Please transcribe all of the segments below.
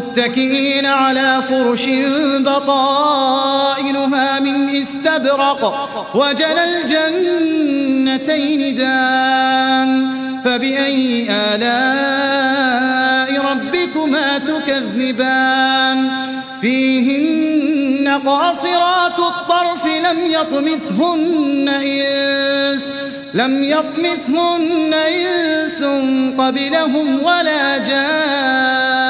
متكئين على فرش بطائنها من استبرق وجل الجنتين دان فبأي آلاء ربكما تكذبان؟ فيهن قاصرات الطرف لم يطمثهن إنس لم يطمثهن إنس قبلهم ولا جان.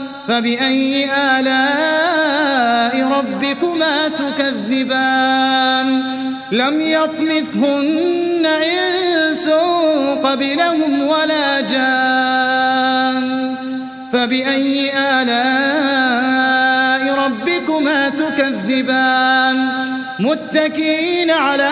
فبأي آلاء ربكما تكذبان؟ لم يطمثهن إنس قبلهم ولا جان. فبأي آلاء ربكما تكذبان؟ متكئين على